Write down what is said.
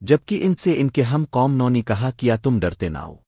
جبکہ ان سے ان کے ہم قوم نو نے کہا کیا تم ڈرتے نہ ہو۔